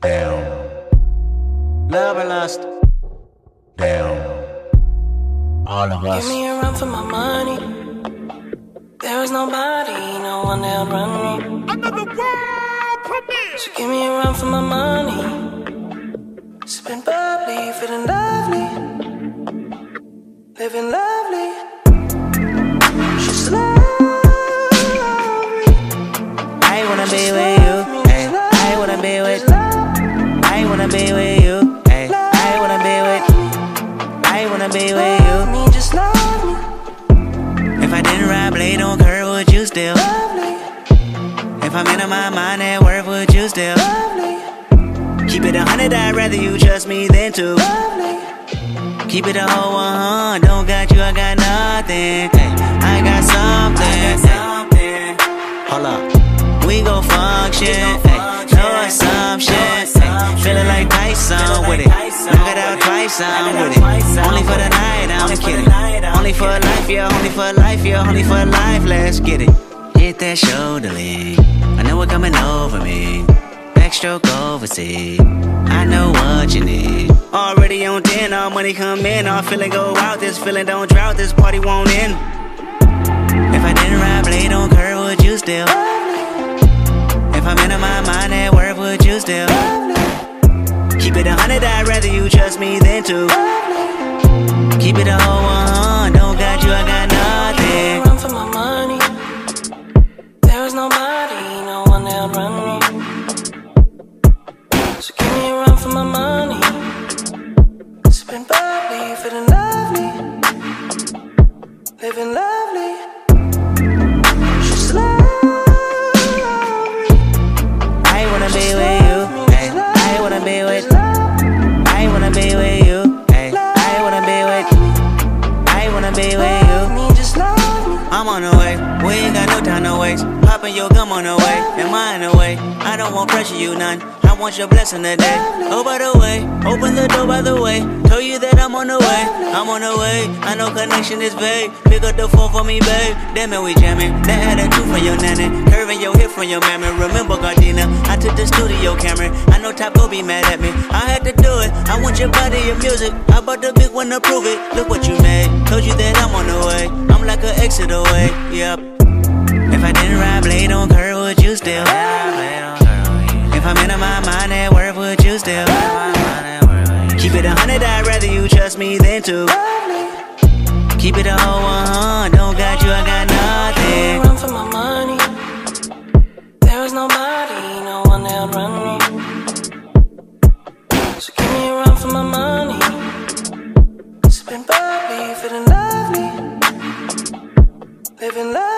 Down. Love and lust? Down. All of us. Give me a run for my money. There is nobody, no one that'll run me. Another world premiere. So give me a run for my money. Sipping bubbly, feeling lovely. Living lovely. Wanna be with you. Ay, I wanna be with. I wanna be with you. Me, just love me. If I didn't ride blade on curve, would you still? If I'm in my mind at work, would you still? Keep it a hundred, I'd rather you trust me than two. Keep it a whole one, don't got you, I got nothing. Ay, I got something. ay. Hold up, we gon' function. Like Tyson with it. Knock it out twice, I'm with it. Only for the night, I'm kidding. Only for life, yeah, only for life, yeah, only for life, let's get it. Hit that shoulder lean. I know it coming over me. Backstroke overseas. I know what you need. Already on 10, all money come in. All feeling go out. This feeling don't drought. This party won't end. If I didn't ride blade on curve, would you still? If I'm in my mind at work, would you still? It a hundred, I'd rather you trust me than two. Keep it a whole one, don't got you, I got nothing. Run for my money. There is nobody, no one that'll run me. So give me a run for my money. Sipping bubbly, feeling lovely, living lovely. With. I wanna be with you. Me, just love me. I'm on the way. We ain't got no time to waste. Popping your gum on the way. Am I in the way? I don't want pressure, you none. I want your blessing today. Oh, by the way, open the door by the way. Told you that I'm on the way. I'm on the way. I know connection is vague. Pick up the phone for me, babe. Damn it, we jamming. That had a two from your nanny. Curving your hip from your mammy. Remember, Gardena, I took the studio camera. I know Top go be mad at me. I had to do it. I want your body, your music. I bought the big one to prove it. Look what you made. Told you that I'm on the way. I'm like an exit away. Yep. If I didn't ride blade on curve, would you still? If I'm in my mind at work, would you still? Keep it a hundred, I'd rather you trust me than two. Keep it a whole one, don't got living lovely.